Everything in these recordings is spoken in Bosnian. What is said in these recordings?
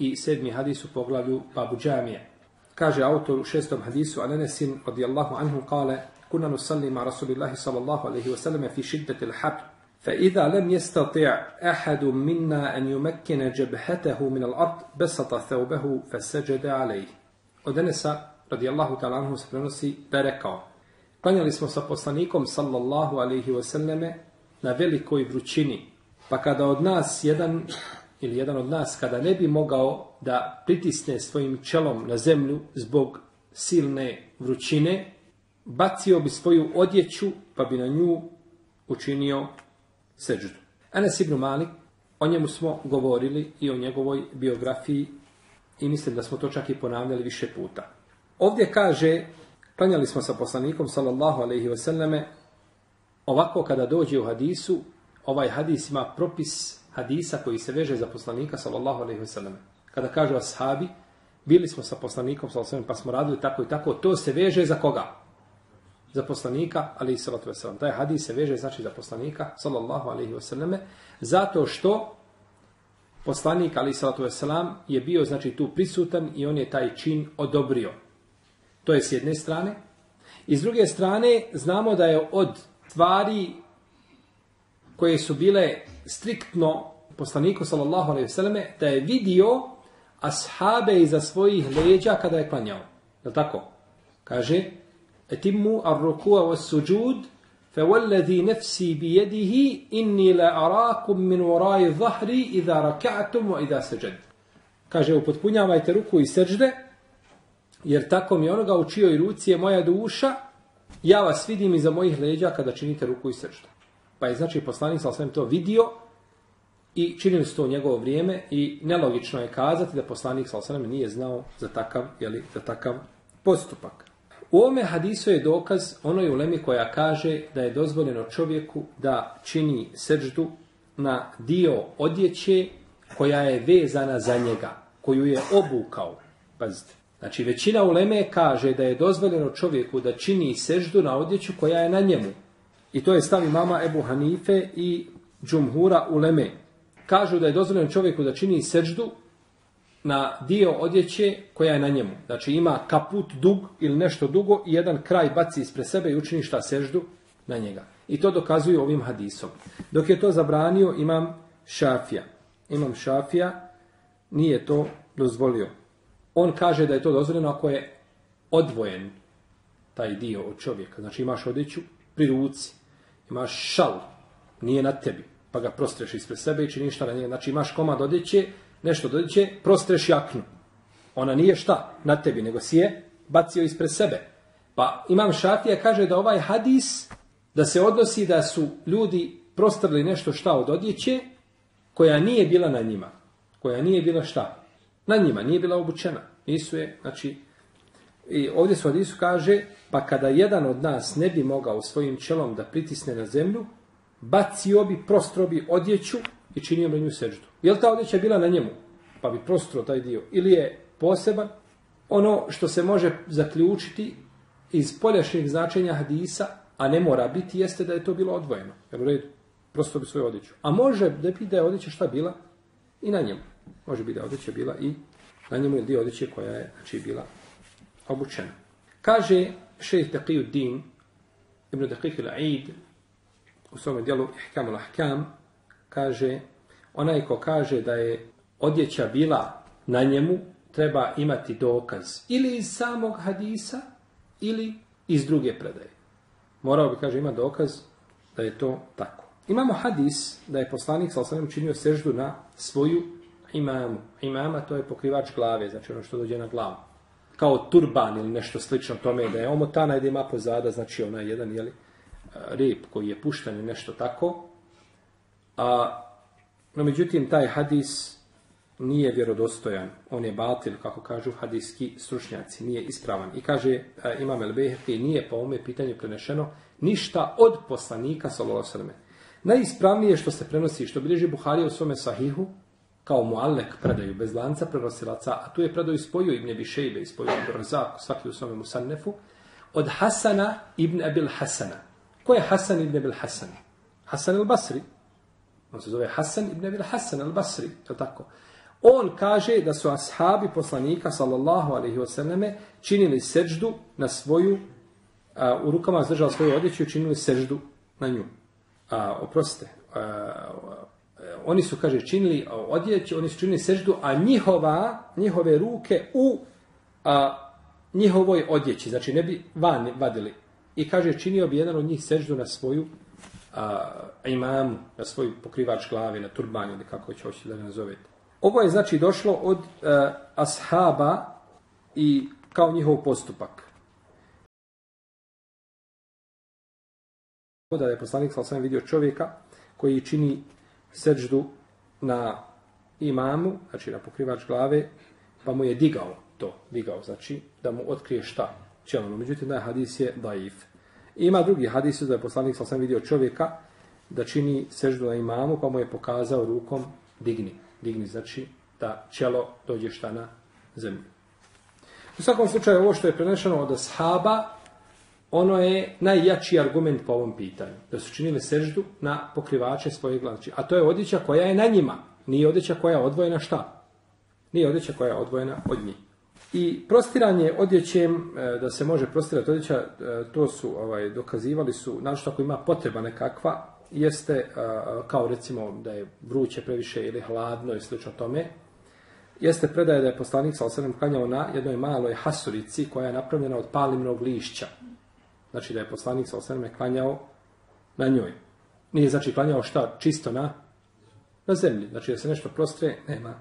i sedmi hadis u poglavlju Babu Džamije. Kaže autor u šestom hadisu, an Anesin radijallahu anhu kale, kuna nusalli ma Rasulillahi sallallahu alaihi wasallam fi šiddati l-habr. فإذا لم يستطع أحد منا أن جبهته من الأرض بسط ثوبه فسجد عليه Od Enesa, radijallahu ta'ala anhu, se prenosi da rekao Klanjali smo sa poslanikom, sallallahu alaihi wasallame, na velikoj vrućini, pa kada od nas jedan ili jedan od nas kada ne bi mogao da pritisne svojim čelom na zemlju zbog silne vrućine, bacio bi svoju odjeću pa bi na nju učinio seđudu. Anas ibn Malik, o njemu smo govorili i o njegovoj biografiji i mislim da smo to čak i ponavljali više puta. Ovdje kaže, klanjali smo sa poslanikom, sallallahu alaihi wasallame, ovako kada dođe u hadisu, ovaj hadis ima propis hadisa koji se veže za poslanika sallallahu alejhi ve sellem. Kada kažu ashabi, bili smo sa poslanikom sallallahu alejhi pa smo radili tako i tako, to se veže za koga? Za poslanika alejhi salatu sellem. Taj hadis se veže znači za poslanika sallallahu alejhi ve selleme zato što poslanik alejhi salatu sellem je bio znači tu prisutan i on je taj čin odobrio. To je s jedne strane. I s druge strane, znamo da je od stvari koje su bile striktno poslaniku sallallahu alejhi ve selleme da je vidio ashabe iza svojih leđa kada je klanjao. Je tako? Kaže: "Etimmu ar-ruku'a was-sujud fa wallazi nafsi bi yadihi inni la arakum min wara'i dhahri idha rak'atum wa idha sajad." Kaže: "Upotpunjavajte ruku i sećde, jer tako mi onoga u čijoj ruci je moja duša, ja vas vidim iza mojih leđa kada činite ruku i sećdu." Pa je znači poslanik sa to vidio i činili su to u njegovo vrijeme i nelogično je kazati da poslanik sa nije znao za takav, jeli, za takav postupak. U ovome hadisu je dokaz onoj ulemi koja kaže da je dozvoljeno čovjeku da čini seđdu na dio odjeće koja je vezana za njega, koju je obukao. Pazite. Znači, većina uleme kaže da je dozvoljeno čovjeku da čini seždu na odjeću koja je na njemu. I to je stavi mama Ebu Hanife i Džumhura Uleme. Kažu da je dozvoljeno čovjeku da čini seđdu na dio odjeće koja je na njemu. Znači ima kaput dug ili nešto dugo i jedan kraj baci ispred sebe i učini šta seždu na njega. I to dokazuju ovim hadisom. Dok je to zabranio imam šafija. Imam šafija nije to dozvolio. On kaže da je to dozvoljeno ako je odvojen taj dio od čovjeka. Znači imaš odjeću pri ruci imaš šal, nije na tebi, pa ga prostreš ispred sebe i čini šta na njega. Znači imaš komad odjeće, nešto od odjeće, prostreš jaknu. Ona nije šta na tebi, nego si je bacio ispred sebe. Pa imam šatija kaže da ovaj hadis, da se odnosi da su ljudi prostrli nešto šta od odjeće, koja nije bila na njima. Koja nije bila šta? Na njima, nije bila obučena. Nisu je, znači, i ovdje su hadisu kaže, Pa kada jedan od nas ne bi mogao svojim čelom da pritisne na zemlju, bacio bi, prostro bi odjeću i činio bi nju seždu. Je li ta odjeća bila na njemu? Pa bi prostro taj dio. Ili je poseban? Ono što se može zaključiti iz poljašnjeg značenja hadisa, a ne mora biti, jeste da je to bilo odvojeno. Jer u redu, prosto bi svoju odjeću. A može da bi da je odjeća šta bila i na njemu. Može bi da je odjeća bila i na njemu ili dio odjeće koja je znači, bila obučena. Kaže šejh Taqiuddin ibn Daqiq al-Aid u svom djelu Ihkam al-Ahkam kaže onaj ko kaže da je odjeća bila na njemu treba imati dokaz ili iz samog hadisa ili iz druge predaje. Morao bi, kaže, ima dokaz da je to tako. Imamo hadis da je poslanik sa osanem činio seždu na svoju imamu. Imama to je pokrivač glave, znači ono što dođe na glavu kao turban ili nešto slično tome, da je omotana i da ima pozada, znači onaj jedan jeli, rep koji je pušten i nešto tako. A, no, međutim, taj hadis nije vjerodostojan, on je batil, kako kažu hadijski stručnjaci, nije ispravan. I kaže a, Imam El Beheki, nije po ome pitanju prenešeno ništa od poslanika, sallallahu sallam. Najispravnije što se prenosi, što bilježi Buharija u svome sahihu, kao muallek predaju bez lanca prenosilaca, a tu je predaju spojio Ibn Abi Šejbe, spojio Ibn Razak, svaki u svome musannefu, od Hasana ibn Abil Hasana. Ko je Hasan ibn Abil Hasan? Hasan al-Basri. On se zove Hasan ibn Abil Hasan al-Basri, to tako? On kaže da su ashabi poslanika, sallallahu alaihi wasallame, činili seđdu na svoju, a, u rukama zdržao svoju odjeću i činili seđdu na nju. A, oprostite, a, oni su, kaže, činili odjeću, oni su činili seždu, a njihova, njihove ruke u a, njihovoj odjeći, znači ne bi van vadili. I kaže, činio bi jedan od njih seždu na svoju a, imamu, na svoj pokrivač glave, na turbanju, ili kako će hoći da ga nazovete. Ovo je znači došlo od a, ashaba i kao njihov postupak. Da je poslanik sa vidio čovjeka koji čini seđdu na imamu, znači na pokrivač glave, pa mu je digao to, digao, znači da mu otkrije šta čelano. Međutim, da hadis je daif. I ima drugi hadis, da je poslanik sam vidio čovjeka da čini seždu na imamu, pa mu je pokazao rukom digni. Digni, znači da čelo dođe šta na zemlju. U svakom slučaju, ovo što je prenešeno od ashaba, ono je najjači argument po ovom pitanju. Da su činili seždu na pokrivače svoje glaviće. A to je odjeća koja je na njima. Nije odjeća koja je odvojena šta? Nije odjeća koja je odvojena od njih. I prostiranje odjećem, e, da se može prostirati odjeća, e, to su ovaj, dokazivali su, našto ako ima potreba nekakva, jeste e, kao recimo da je vruće previše ili hladno i slično tome, jeste predaje da je poslanik sa osadom klanjao na jednoj maloj hasurici koja je napravljena od palimnog lišća. Znači da je poslanik sa osadom klanjao na njoj. Nije znači klanjao šta čisto na, na zemlji. Znači da se nešto prostre, nema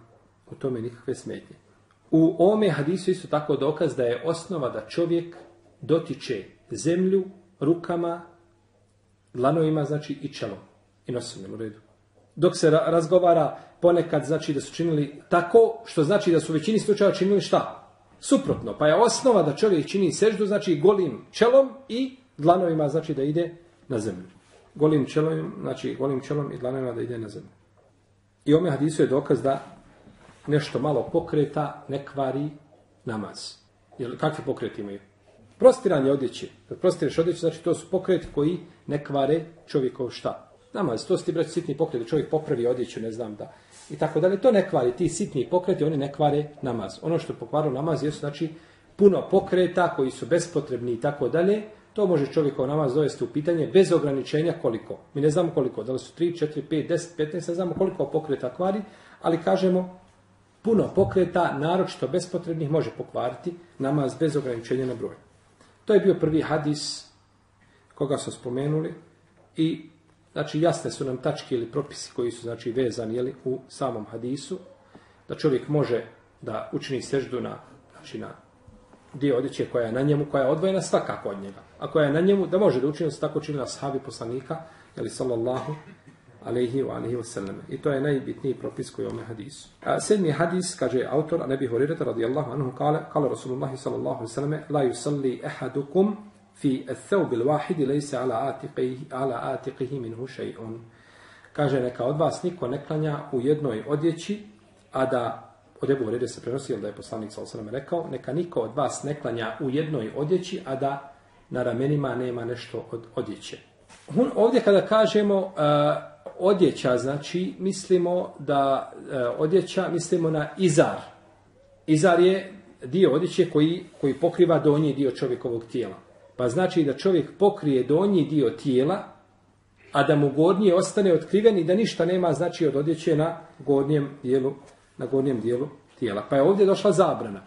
u tome nikakve smetnje. U ome hadisu isto tako dokaz da je osnova da čovjek dotiče zemlju rukama, dlanovima, znači i čelom. I nosim u redu. Dok se ra razgovara ponekad znači da su činili tako, što znači da su u većini slučajeva činili šta? Suprotno. Pa je osnova da čovjek čini seždu, znači golim čelom i dlanovima, znači da ide na zemlju. Golim čelom, znači golim čelom i dlanovima da ide na zemlju. I ome hadisu je dokaz da nešto malo pokreta ne kvari namaz. Jer kakvi pokreti imaju? Prostiranje odjeće. Kad prostireš odjeće, znači to su pokreti koji ne kvare čovjekov šta? Namaz. To su ti braći sitni pokreti. Čovjek popravi odjeću, ne znam da. I tako dalje. To ne kvari. Ti sitni pokreti, oni ne kvare namaz. Ono što pokvaru namaz jesu znači puno pokreta koji su bespotrebni i tako dalje. To može čovjekov namaz dovesti u pitanje bez ograničenja koliko. Mi ne znamo koliko. Da li su 3, 4, 5, 10, 15, ne znamo koliko pokreta kvari, ali kažemo puno pokreta, naročito bespotrebnih, može pokvariti namaz bez ograničenja na broj. To je bio prvi hadis koga smo spomenuli i znači jasne su nam tačke ili propisi koji su znači vezani jeli, u samom hadisu da čovjek može da učini seždu na, znači na dio odjeće koja je na njemu, koja je odvojena svakako od njega. A koja je na njemu, da može da učini se tako činila sahabi poslanika, jeli sallallahu alaihi wa alaihi wa sallam. I to je najbitniji propis koji je ome hadisu. A sedmi hadis, kaže autor, a nebi horirata radijallahu anhu, kale, kale Rasulullahi sallallahu alaihi wa sallam, la yusalli ehadukum fi athawb al-wahid laysa ala atiqihi ala atiqihi minhu shay'un. Kaže neka od vas niko ne klanja u jednoj odjeći, a da od Ebu Horeire se prenosi, da je poslanik sa osrame rekao, neka niko od vas ne klanja u jednoj odjeći, a da na ramenima nema nešto od odjeće. Ovdje kada kažemo uh, odjeća, znači, mislimo da uh, odjeća, mislimo na izar. Izar je dio odjeće koji, koji pokriva donji dio čovjekovog tijela. Pa znači da čovjek pokrije donji dio tijela, a da mu gornji ostane otkriven i da ništa nema znači od odjeće na gornjem dijelu, na gornjem dijelu tijela. Pa je ovdje došla zabrana.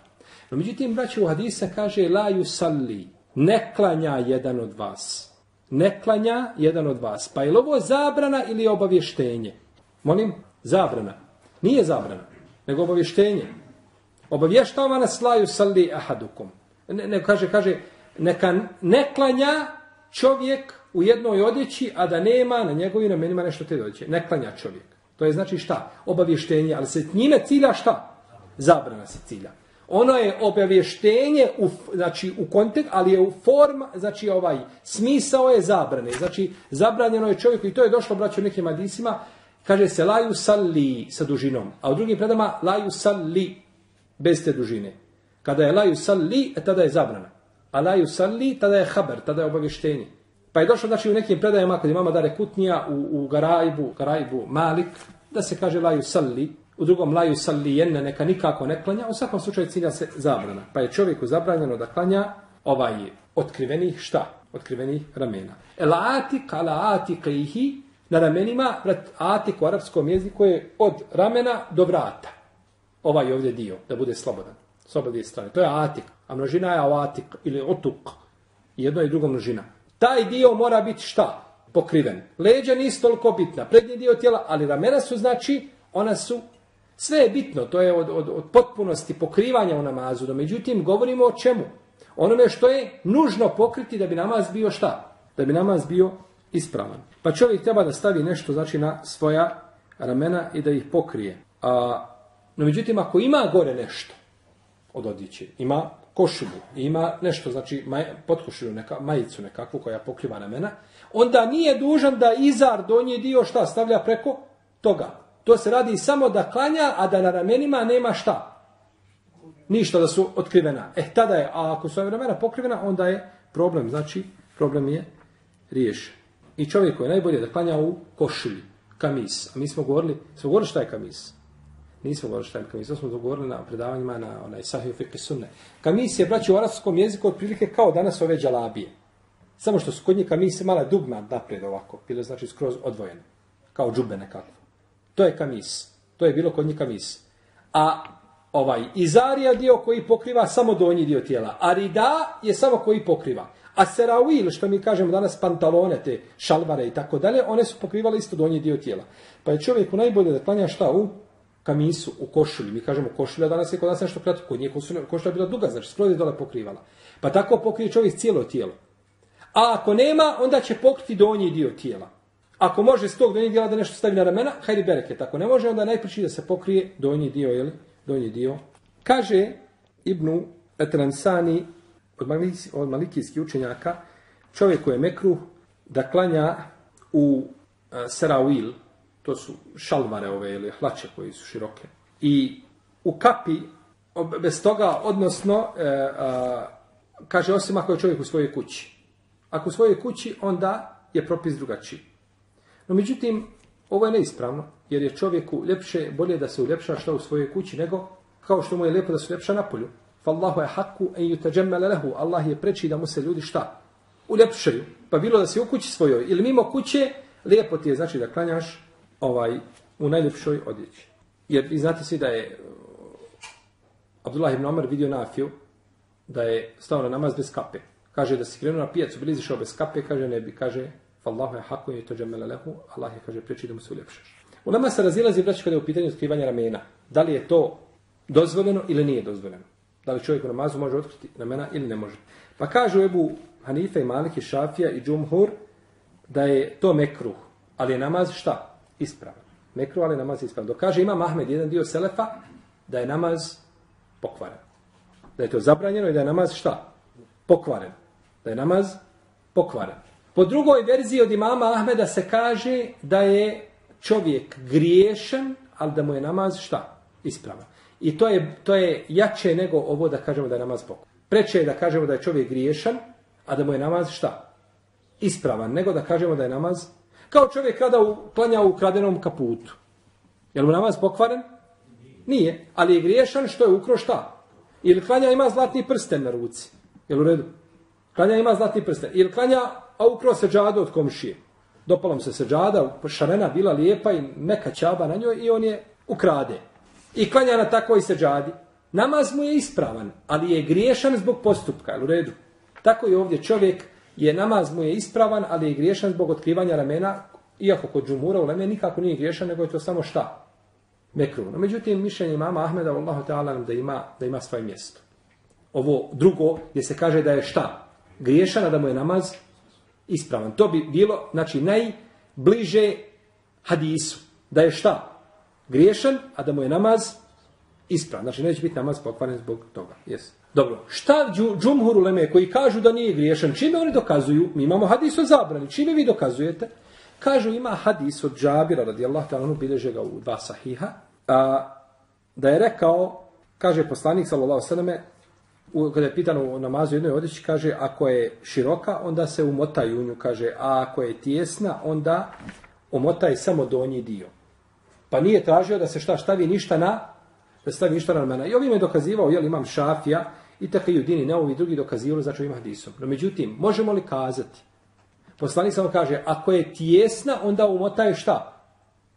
No međutim, braći u hadisa kaže la yusalli, ne klanja jedan od vas ne klanja jedan od vas. Pa je li ovo zabrana ili obavještenje? Molim, zabrana. Nije zabrana, nego obavještenje. Obavještava nas laju salli ahadukum. Ne, ne, kaže, kaže, neka ne klanja čovjek u jednoj odjeći, a da nema na njegovim ramenima nešto te odjeće. Ne klanja čovjek. To je znači šta? Obavještenje, ali se njime cilja šta? Zabrana se cilja. Ono je obavještenje u, znači, u kontekst, ali je u forma, znači ovaj, smisao je zabrane. Znači, zabranjeno je čovjeku, i to je došlo, braću, u nekim adisima, kaže se laju salli sa dužinom, a u drugim predama laju salli bez te dužine. Kada je laju salli, e tada je zabrana. A la salli, tada je haber, tada je obavještenje. Pa je došlo, znači, u nekim predajama, kod imama dare kutnija u, u Garajbu, Garajbu Malik, da se kaže la salli, u drugom la salli jenne, neka nikako ne klanja, u svakom slučaju cilja se zabrana. Pa je čovjeku zabranjeno da klanja ovaj otkrivenih šta? Otkrivenih ramena. El atik ala atikihi, na ramenima, vrat, atik u arapskom jeziku je od ramena do vrata. Ovaj ovdje dio, da bude slobodan. Slobodne strane. To je atik. A množina je avatik ili otuk. Jedno i drugo množina. Taj dio mora biti šta? Pokriven. Leđa nisu toliko bitna. Prednji dio tijela, ali ramena su znači, ona su Sve je bitno, to je od, od, od potpunosti pokrivanja u namazu, no međutim govorimo o čemu? Onome što je nužno pokriti da bi namaz bio šta? Da bi namaz bio ispravan. Pa čovjek treba da stavi nešto znači na svoja ramena i da ih pokrije. A, no međutim, ako ima gore nešto od odjeće, ima košulju, ima nešto, znači maj, potkošulju, neka, majicu nekakvu koja pokriva ramena, onda nije dužan da izar donji dio šta stavlja preko toga. To se radi samo da klanja, a da na ramenima nema šta. Ništa da su otkrivena. E, tada je, a ako su ramena pokrivena, onda je problem, znači, problem je riješen. I čovjek koji je najbolje da klanja u košulji, kamis. A mi smo govorili, smo govorili šta je kamis. Nismo govorili šta je smo govorili na predavanjima na onaj sahiju fiqh sunne. Kamis je, braći, u arabskom jeziku otprilike kao danas ove džalabije. Samo što su kod njih kamise mala dugma napred ovako, bilo znači skroz odvojene. Kao džube nekako. To je kamis. To je bilo kod njih kamis. A ovaj izarija dio koji pokriva samo donji dio tijela. A rida je samo koji pokriva. A serawil, što mi kažemo danas pantalone, te šalvare i tako dalje, one su pokrivale isto donji dio tijela. Pa je čovjeku najbolje da klanja šta u kamisu, u košulji. Mi kažemo košulja, danas je kod nas nešto kratko. Kod nje košulja je bila duga, znači skroz je dole pokrivala. Pa tako pokrije čovjek cijelo tijelo. A ako nema, onda će pokriti donji dio tijela. Ako može s tog donjeg dijela da nešto stavi na ramena, hajde bereket. Ako ne može, onda najpriči da se pokrije donji dio, jel? Donji dio. Kaže Ibnu Etransani od, maliki, od malikijskih učenjaka, čovjek koji je mekruh da klanja u uh, serawil, to su šalvare ove ili hlače koji su široke. I u kapi, bez toga, odnosno, e, a, kaže osim ako je čovjek u svojoj kući. Ako u svojoj kući, onda je propis drugačiji. No međutim, ovo je neispravno, jer je čovjeku ljepše, bolje da se uljepša što u svojoj kući, nego kao što mu je lijepo da se uljepša na polju. Fallahu je haku en yutajammala lahu. Allah je preči da mu se ljudi šta? Uljepšaju. Pa bilo da si u kući svojoj ili mimo kuće, lijepo ti je znači da klanjaš ovaj u najljepšoj odjeći. Jer vi znate svi da je uh, Abdullah ibn Omar vidio Nafiju da je stao na namaz bez kape. Kaže da se krenuo na pijacu, bili izišao bez kape, kaže ne bi, kaže Fallahu je haku i to džemele lehu, Allah je kaže priči da mu se uljepšaš. U nama se razilazi, braći, kada je u pitanju otkrivanja ramena. Da li je to dozvoljeno ili nije dozvoljeno? Da li čovjek u namazu može otkriti ramena ili ne može? Pa kažu Ebu Hanife i Maliki, Šafija i Džumhur da je to mekruh, ali je namaz šta? Ispravan. Mekruh, ali je namaz ispravan. Dok kaže ima Mahmed, jedan dio Selefa, da je namaz pokvaren. Da je to zabranjeno i da je namaz šta? Pokvaren. Da je namaz pokvaren. Po drugoj verziji od imama Ahmeda se kaže da je čovjek griješen, ali da mu je namaz šta? Ispravan. I to je, to je jače nego ovo da kažemo da je namaz pokvaren. Preče je da kažemo da je čovjek griješan, a da mu je namaz šta? Ispravan. Nego da kažemo da je namaz kao čovjek kada u, u kradenom kaputu. Je li mu namaz pokvaren? Nije. Ali je griješan što je ukro šta? Ili klanja ima zlatni prsten na ruci. Je u redu? Klanja ima zlatni prsten. Ili klanja a ukro se seđadu od komšije. Dopalom se se seđada, šarena bila lijepa i neka čaba na njoj i on je ukrade. I klanja na takvoj seđadi. Namaz mu je ispravan, ali je griješan zbog postupka, u redu. Tako je ovdje čovjek je namaz mu je ispravan, ali je griješan zbog otkrivanja ramena, iako kod džumura u leme nikako nije griješan, nego je to samo šta? Mekru. No, međutim, mišljenje mama Ahmeda, Allahu ta'ala, da ima, da ima svoje mjesto. Ovo drugo, gdje se kaže da je šta? Griješan, a da mu je namaz ispravan. To bi bilo, znači, najbliže hadisu. da je šta? Griješan, a da mu je namaz ispravan. Znači, neće biti namaz pokvaren zbog toga. Jesi. Dobro, šta džumhur uleme koji kažu da nije griješan, čime oni dokazuju? Mi imamo hadis o zabrani, čime vi dokazujete? Kažu ima hadis od Džabira, radijallahu ta'ala, ono bileže ga u dva sahiha, a, da je rekao, kaže poslanik, sallallahu sallame, kada je pitano o namazu jednoj odjeći, kaže, ako je široka, onda se umotaj u nju, kaže, a ako je tijesna, onda omotaj samo donji dio. Pa nije tražio da se šta stavi ništa na, da stavi ništa na ramena. I ovim je dokazivao, jel, imam šafija, i tako i udini, ne ovi drugi dokazivali, znači ovim hadisom. No, međutim, možemo li kazati, poslanik samo kaže, ako je tijesna, onda umotaj šta?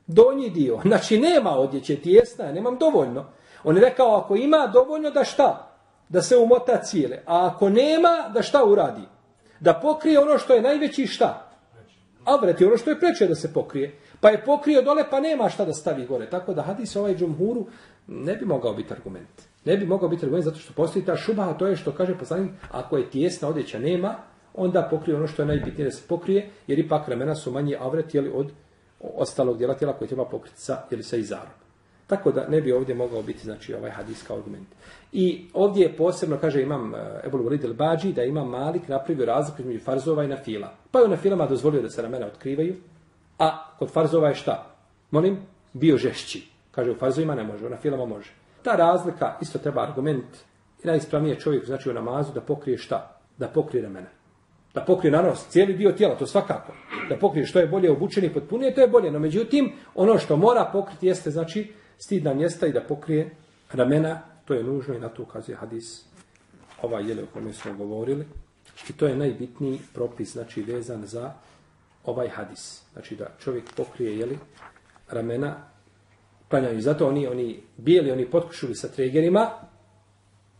Donji dio. Znači, nema odjeće tijesna, nemam dovoljno. On je rekao, ako ima dovoljno, da šta? Da se umota cijele. A ako nema, da šta uradi? Da pokrije ono što je najveći šta? Avret je ono što je preče da se pokrije. Pa je pokrio dole, pa nema šta da stavi gore. Tako da hadis ovaj džumhuru ne bi mogao biti argument. Ne bi mogao biti argument zato što postoji ta šuba, a to je što kaže poslanik, ako je tijesna odjeća nema, onda pokrije ono što je najbitnije da se pokrije, jer ipak ramena su manji avret jeli, od ostalog dijela tijela koje treba pokriti sa, jeli, sa izarom. Tako da ne bi ovdje mogao biti znači ovaj hadis kao argument. I ovdje je posebno, kaže imam eh, Ebul Walid el-Bađi, da ima Malik napravio razliku između farzova i na fila. Pa je na filama dozvolio da se ramena otkrivaju, a kod farzova je šta? Molim, bio žešći. Kaže u farzovima ne može, na filama može. Ta razlika isto treba argument. I najispravnije čovjek znači u namazu da pokrije šta? Da pokrije ramena. Da pokrije naravno cijeli dio tijela, to svakako. Da pokrije što je bolje obučeni i potpunije, to je bolje. No međutim, ono što mora pokriti jeste znači stidna mjesta i da pokrije ramena, to je nužno i na to ukazuje hadis ovaj jele o kome smo govorili. I to je najbitniji propis, znači vezan za ovaj hadis. Znači da čovjek pokrije jeli, ramena, klanjaju. Zato oni, oni bijeli, oni potkušuli sa tregerima,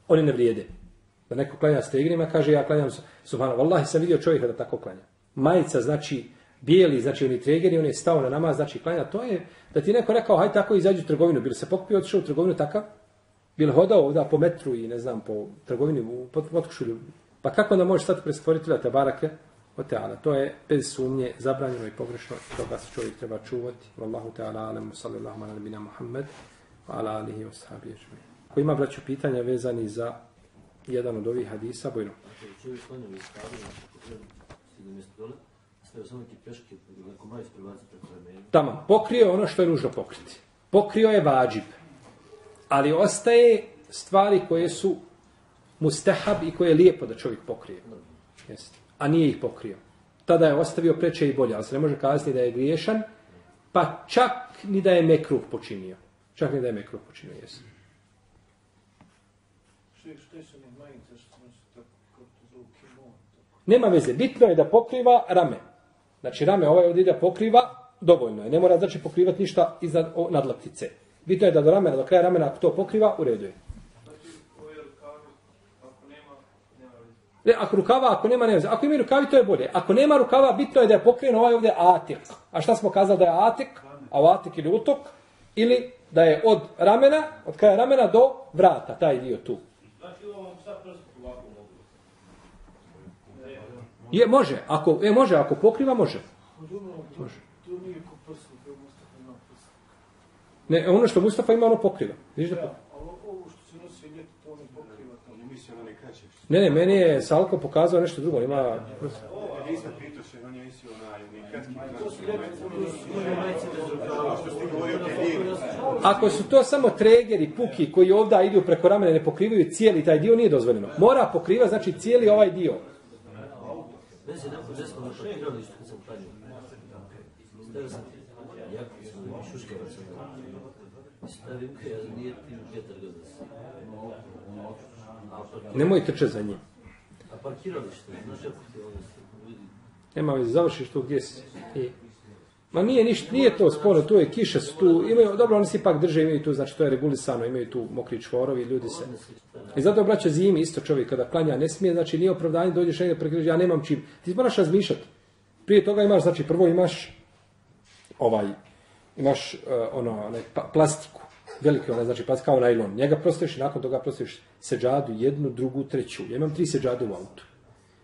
oni ne vrijede. Da neko klanja s tregerima, kaže ja klanjam, subhanahu, vallahi sam vidio čovjeka da tako klanja. Majica, znači, bijeli, znači oni tregeri, on je stao na namaz, znači klanja, to je da ti neko rekao, haj tako izađu u trgovinu, Bili se pokupio, otišao u trgovinu takav, bili hodao ovdje po metru i ne znam, po trgovini, u potkušulju, pa kako da možeš sad prestvoriti te barake od teala? To je bez sumnje zabranjeno i pogrešno, toga se čovjek treba čuvati. Wallahu teala, alemu, sallallahu ala nabina Muhammed, ala alihi wa sahabi ježmi. Ako ima braću pitanja vezani za jedan od ovih hadisa, bojno. Čovjek klanja u istavu, znači, Tamo, pokrio ono što je nužno pokriti. Pokrio je vađib. Ali ostaje stvari koje su mustahab i koje je lijepo da čovjek pokrije. Jeste. A nije ih pokrio. Tada je ostavio preče i bolje, ali se ne može kazati da je griješan, pa čak ni da je mekruh počinio. Čak ni da je mekruh počinio, jeste. Nema veze, bitno je da pokriva rame. Znači rame ovaj ovdje da pokriva, dovoljno je. Ne mora znači pokrivati ništa iznad nadlaktice. Bitno je da do ramena, do kraja ramena ako to pokriva, u redu je. Ne, ako rukava, ako nema, nema. Ako ima rukavi, to je bolje. Ako nema rukava, bitno je da je pokriven ovaj ovdje atik. A šta smo kazali da je atik? A atik ili utok? Ili da je od ramena, od kraja ramena do vrata, taj dio tu. Znači, sad Je, može. Ako, e, može, ako pokriva, može. Može. Ne, ono što Mustafa ima, ono pokriva. Viš da pokriva. Ne, ne, meni je Salko pokazao nešto drugo. Ima... Nisam pitao se, on je mislio na Ako su to samo tregeri, puki, koji ovdje idu preko ramene, ne pokrivaju cijeli taj dio, nije dozvoljeno. Mora pokriva, znači cijeli ovaj dio. Meni se neko desilo na parkiralištu kad sam klanio. Stavio sam jako sam šuškavac sam da. Stavio ga, ja nije tim Nemoj trče za njim. A parkiralište, znaš kako ti ono Nema veze, završiš tu gdje si. I... Ma nije ništa, nije to sporo, tu je kiša su tu, imaju, dobro, oni se ipak drže, imaju tu, znači to je regulisano, imaju tu mokri čvorovi, ljudi se. I zato obraća zimi isto čovjek kada klanja, ne smije, znači nije opravdanje, dođeš negdje prekriži, ja nemam čim. Ti moraš razmišljati. Prije toga imaš, znači prvo imaš ovaj, imaš uh, ono, ne, pa, plastiku, veliki onaj, znači pas kao najlon. Njega prostojiš i nakon toga prostojiš seđadu, jednu, drugu, treću. Ja imam tri seđade u autu.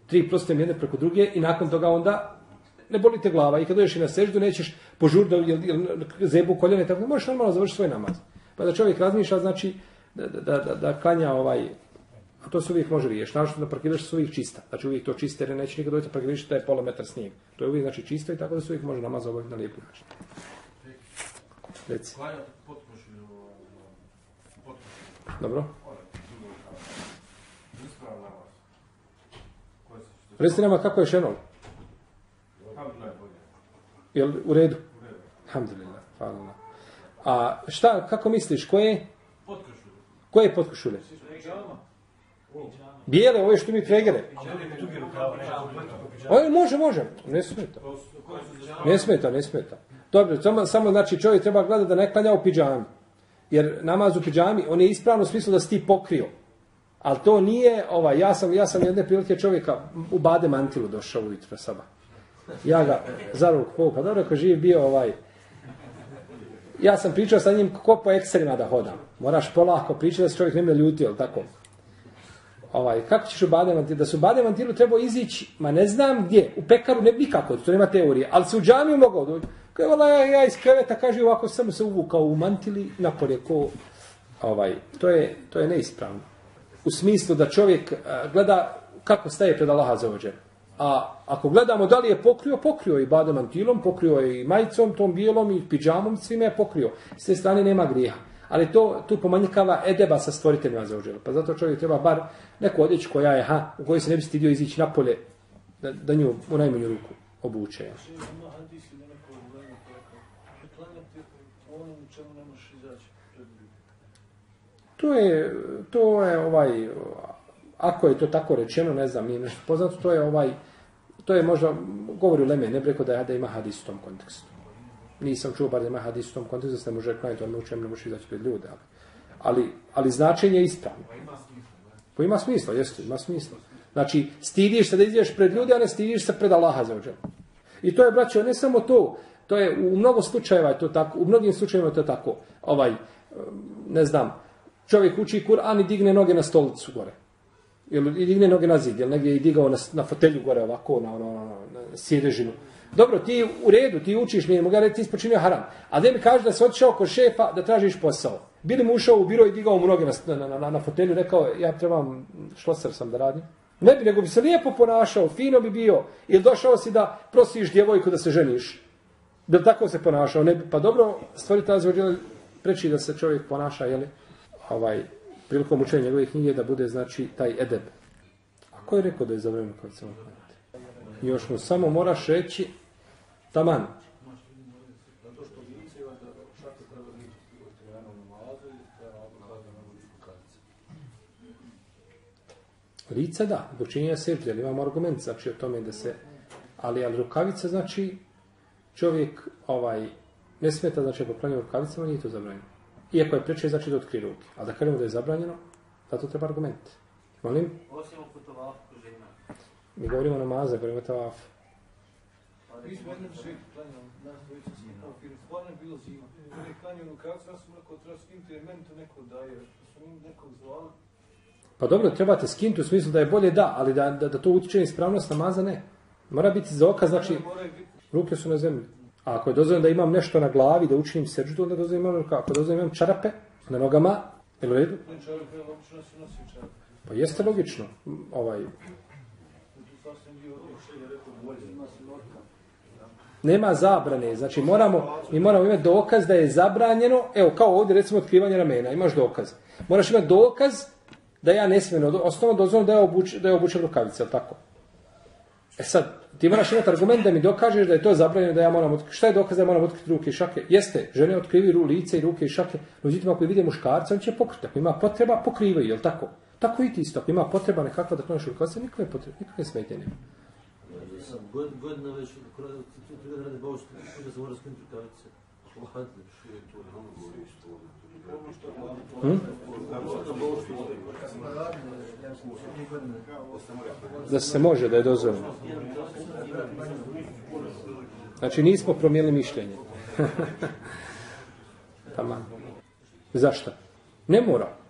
Tri prostojim jedne preko druge i nakon toga onda ne boli te glava i kad dođeš i na seždu nećeš požur da jel, jel, zebu koljene, tako možeš normalno završiti svoj namaz. Pa da čovjek razmišlja, znači, da, da, da, da klanja ovaj, a to se uvijek može riješiti. Naravno da parkiraš su uvijek čista. Znači uvijek to čiste, jer neće nikad doći da parkiraš da je metra snijeg. To je uvijek znači čisto i tako da se uvijek može namaz obaviti na lijepu način. Reci. Dobro. Reci nama kako je šenol? Jel u redu? Alhamdulillah. Hvala. A šta, kako misliš, koje? Potkošulje. Koje je potkošulje? Bijele, ove što mi pregere. Ovo može, može. Ne smeta. Ne smeta, ne smeta. Dobro, samo, samo znači čovjek treba gledati da ne klanja u pidžami. Jer namaz u pidžami, on je ispravno u smislu da si ti pokrio. Ali to nije, ovaj, ja sam, ja sam jedne prilike čovjeka u bade mantilu došao ujutro saba. Ja ga za ruk povukao. Pa dobro, ako živ bio ovaj, ja sam pričao sa njim kako po ekserima da hodam. Moraš polako pričati da se čovjek ne ljutio, ali tako. Ovaj, kako ćeš u bade mantilu? Da su bade mantilu trebao izići, ma ne znam gdje, u pekaru ne nikako, to nema teorije, ali se u džamiju mogao doći. Kaj vala, ja, ja iz kreveta, kaže ovako, samo se uvukao u mantili, napolje, ko, ovaj, to je, to je neispravno. U smislu da čovjek eh, gleda kako staje pred Allaha za ođer. A ako gledamo da li je pokrio, pokrio i badom antilom, pokrio je i majicom, tom bijelom i pidžamom, svime je pokrio. S te strane nema grijeha. Ali to tu pomanjkava edeba sa stvoriteljima za ođer. Pa zato čovjek treba bar neku odjeću koja je, ha, u kojoj se ne bi stidio izići napolje, da, da nju u najmanju ruku obuče. Ja. To je, to je ovaj, ako je to tako rečeno, ne znam, nije nešto poznato, to je ovaj, to je možda, govori Leme, ne preko da, da ima hadis u tom kontekstu. Nisam čuo bar da ima hadis u tom kontekstu, da se ne može klanjati, on učem, ne može izaći pred ljude, ali, ali, ali značenje je ispravno. Pa ima smisla, jeste, ima smisla. Znači, stidiš se da izješ pred ljude, a ne stidiš se pred Allaha za ođer. I to je, braćo, ne samo to, to je u mnogo slučajeva je to tako, u mnogim slučajevima je to tako. Ovaj, ne znam, čovjek uči Kur'an i digne noge na stolicu gore. Ili digne noge na zid, ili negdje je digao na, na fotelju gore ovako, na, na, na, na sjedežinu. Dobro, ti u redu, ti učiš, nije mogu reći, ti ispočinio haram. A da mi kaže da se otišao kod šefa da tražiš posao. Bili mu ušao u biro i digao mu noge na, na, na, na fotelju, rekao, ja trebam, šloser sam da radim. Ne bi, nego bi se lijepo ponašao, fino bi bio. Ili došao si da prosiš djevojku da se ženiš. Da tako se ponašao. Ne bi, pa dobro, stvari ta zvođela preči da se čovjek ponaša, jeli, ovaj, prilikom učenja njegove knjige da bude, znači, taj edeb. A ko je rekao da je za vrijeme kad se oklanjati? Još mu samo moraš reći, taman. Lice da, do činjenja sežde, ali imamo argument, znači o tome da se, ali, ali rukavice, znači, čovjek, ovaj, ne smeta, znači, ako klanja rukavicama, nije to zabranjeno. Iako je preče, znači da otkri ruke. A da kažemo da je zabranjeno, da to treba argument. Molim? Osim oko tavafu žena. Mi govorimo na maze, govorimo o tavafu. Mi smo jednom svijetu klanjali, nas dvojica smo kao film, stvarno je bilo zima. Kada je klanjao rukavcu, ja sam rekao, treba skinuti, jer meni to neko daje. Smo im nekog zvali. Pa dobro, trebate skinuti u smislu da je bolje da, ali da, da, da to utiče na ispravnost namaza, ne. Mora biti za okaz, znači, ruke su na zemlji. A ako je dozvoljeno da imam nešto na glavi, da učinim seđu, onda dozvoljeno imam, ako dozvoljeno imam čarape na nogama, je li u redu? Pa jeste logično. Ovaj. Nema zabrane, znači moramo, mi moramo imati dokaz da je zabranjeno, evo kao ovdje recimo otkrivanje ramena, imaš dokaz. Moraš imati dokaz da ja ne smijem, osnovno dozvoljeno da je obučen, da je obučen rukavice, tako? E sad, ti moraš imati argument da mi dokažeš da je to zabranjeno da ja moram otkriti. Šta je dokaz da ja moram otkriti ruke i šake? Jeste, žene otkrivi ru, lice i ruke i šake. Međutim, ako vide muškarca, on će pokriti. Ako ima potreba, pokrivaju, je li tako? Tako i ti isto. Ako ima potreba nekakva da kloniš rukavice, nikakve potrebe, nikakve smetje nema. Godina već, kada rade baušte, da se mora skinuti rukavice. Hm? Da se može, da je dozvoljeno. Znači nismo promijenili mišljenje. Tamo. Zašto? Ne mora.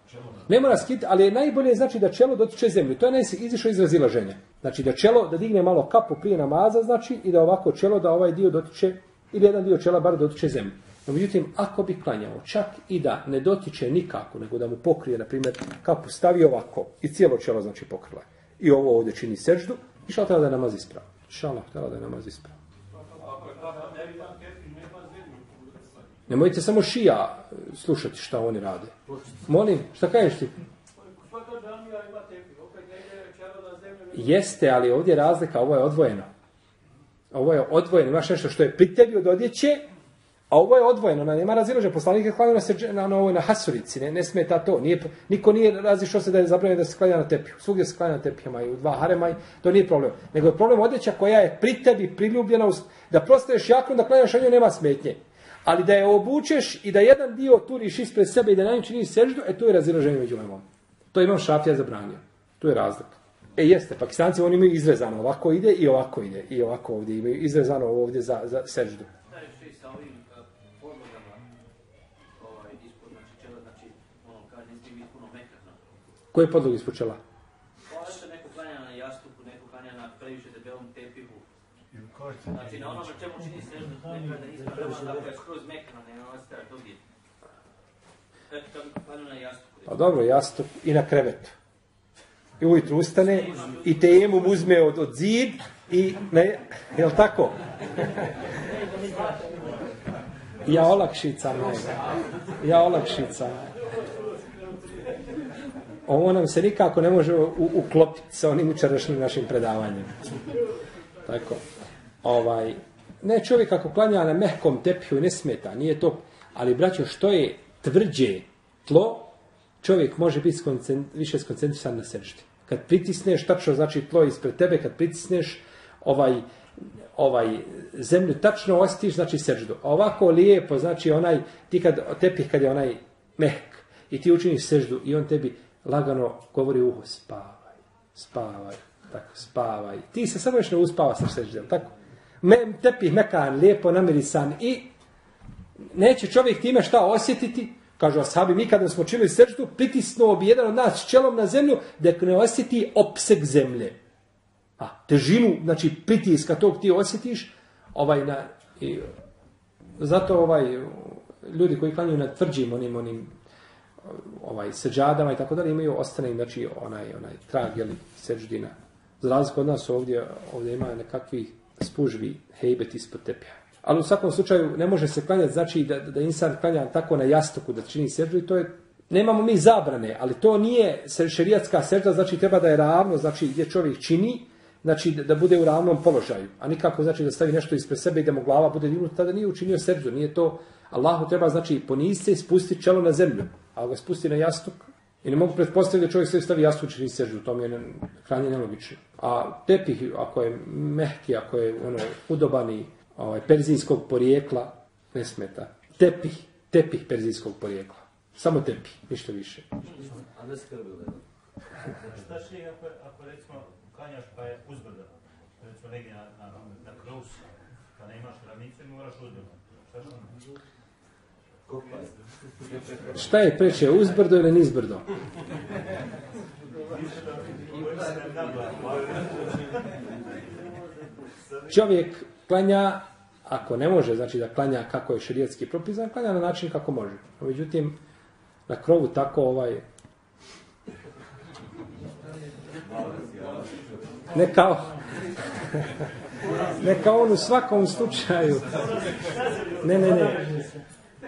Ne mora skiti, ali je najbolje znači da čelo dotiče zemlju. To je naj izišao iz razilaženja. Znači da čelo, da digne malo kapu prije namaza, znači, i da ovako čelo, da ovaj dio dotiče, ili jedan dio čela bar dotiče zemlju. No, međutim, ako bi klanjao čak i da ne dotiče nikako, nego da mu pokrije, na primjer, kapu stavi ovako i cijelo čelo, znači, pokrila. I ovo ovdje čini seždu, i šal da je namaz ispravo. Šal da je namaz ispravo. Nemojte samo šija e, slušati šta oni rade. Molim, šta kažeš ti? Jeste, ali ovdje je razlika, ovo je odvojeno. Ovo je odvojeno, imaš nešto što je pri tebi od odjeće, a ovo je odvojeno, na nema razilože. Poslanik je klanio na, na, na, ovoj, na hasurici, ne, ne smeta to. Nije, niko nije razišao se da je zabranjeno da se klanja na tepiju. Svugdje se klanja na tepijama i u dva harema, to nije problem. Nego je problem odjeća koja je pri tebi priljubljena, uz, da prostaješ jako, da klanjaš, na nema smetnje. Ali da je obučeš i da jedan dio turiš ispred sebe i da na njim činiš seždu, e to je razilaženje među lemom. To imam šafija zabranio. To je razlika. E jeste, pakistanci oni imaju izrezano, ovako ide i ovako ide. I ovako ovdje imaju izrezano ovdje za, za seždu. Koje podloge ispod čela? neko klanja na jastuku, neko klanja na previše debelom tepihu. Znači na ono čemu čini se nekada da ispravno da je skroz mekano, ne ostaje dugi. Pa dobro, jastuk i na krevetu. I ujutru ustane i temu uzme od, od zid i ne, je li tako? ja olakšica, ne. Ja olakšica, ne ovo nam se nikako ne može uklopiti sa onim učerašnjim našim predavanjem. Tako. Ovaj, ne čovjek ako klanja na mehkom tepiju ne smeta, nije to. Ali, braćo, što je tvrđe tlo, čovjek može biti skoncent, više skoncentrisan na seždi. Kad pritisneš, tačno znači tlo ispred tebe, kad pritisneš ovaj, ovaj zemlju tačno ostiš, znači seždu. A ovako lijepo, znači onaj, ti kad tepih kad je onaj mehk i ti učiniš seždu i on tebi lagano govori uho, spavaj, spavaj, tako, spavaj. Ti se samo još ne uspava sa seždem, tako? Me, tepih mekan, lijepo namirisan i neće čovjek time šta osjetiti, kažu ashabi, mi kada smo činili seždu, pritisnuo bi jedan od nas čelom na zemlju, da ne osjeti opseg zemlje. A, težinu, znači pritiska tog ti osjetiš, ovaj na, i, zato ovaj, ljudi koji klanjuju na tvrđim onim, onim ovaj seđadama i tako dalje imaju ostane znači onaj onaj trag ili seđdina. Za razliku od nas ovdje ovdje ima nekakvi spužvi hejbet ispod tepija. Ali u svakom slučaju ne može se klanjati znači da, da insan klanja tako na jastoku da čini seđdu i to je nemamo mi zabrane, ali to nije šerijatska sežda, znači treba da je ravno, znači gdje čovjek čini, znači da bude u ravnom položaju, a nikako znači da stavi nešto ispred sebe i da mu glava bude dignuta, tada nije učinio seždu, nije to Allahu treba znači poniziti i spustiti čelo na zemlju a ga spusti na jastuk, i ne mogu pretpostaviti da čovjek sve stavi jastuk čini sežu, to mi je krajnje nelogično. A tepih, ako je mehki, ako je ono, udobani ovaj, perzijskog porijekla, ne smeta. Tepih, tepih perzijskog porijekla. Samo tepih, ništa više. A ne skrbi Šta će ako, ako recimo klanjaš pa je uzbrdo? Recimo negdje na, na, na krus, pa ne imaš ravnice, moraš uzbrdo. Šta će Šta je preče, uzbrdo ili nizbrdo? Čovjek klanja, ako ne može, znači da klanja kako je širijetski propisan, klanja na način kako može. Međutim, na krovu tako ovaj... Ne kao... Ne kao on u svakom slučaju. Ne, ne, ne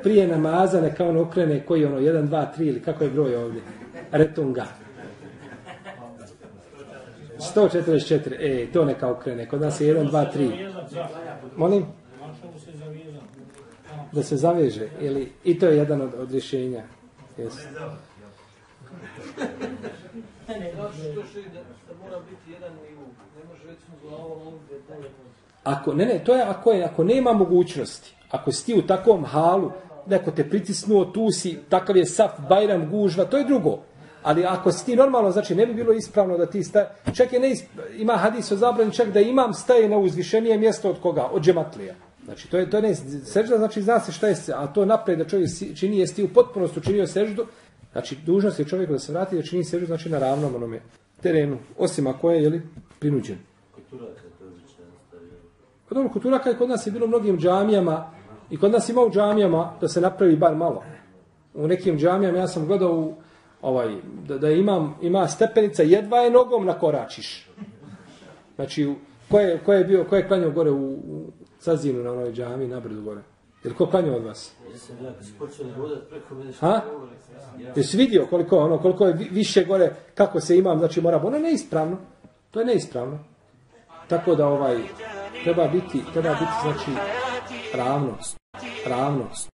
prije namaza neka on okrene koji ono 1 2 3 ili kako je broj ovdje. Retunga. 144 e to neka okrene kod nas je 1 2 3 molim? Da se zaveže ili i to je jedan od, od rješenja. Jes Ako, ne, ne, to je ako, je, ako nema mogućnosti, ako si ti u takvom halu, neko te pritisnuo, tu si, takav je saf, bajram, gužva, to je drugo. Ali ako si ti normalno, znači ne bi bilo ispravno da ti sta... Čak je ne isp... ima hadis o zabrani, čak da imam staje na uzvišenije mjesto od koga? Od džematlija. Znači, to je, to je ne... Sežda znači zna se šta je, a to napred da čovjek čini, jesi ti u potpunosti učinio seždu, Znači, dužnost je čovjeku da se vrati da čini seždu, znači na ravnom onome terenu, osim ako je, jeli, prinuđen. Kod to. Pa dobro, kod Turaka je kod nas je bilo mnogim džamijama i kod nas ima u džamijama da se napravi bar malo. U nekim džamijama ja sam gledao u, ovaj, da, da imam, ima stepenica, jedva je nogom nakoračiš. Znači, ko je, ko je bio, ko je klanjao gore u, u Sazinu na onoj džami, na brdu gore? Je li ko klanjao od vas? Ja sam ja kad su počeli vodat preko mene Ha? Jesi vidio koliko, ono, koliko je vi- više gore, kako se imam, znači mora, ono je neispravno. To je neispravno. Tako da ovaj, treba biti, treba biti, znači, ravnost. Ravnost.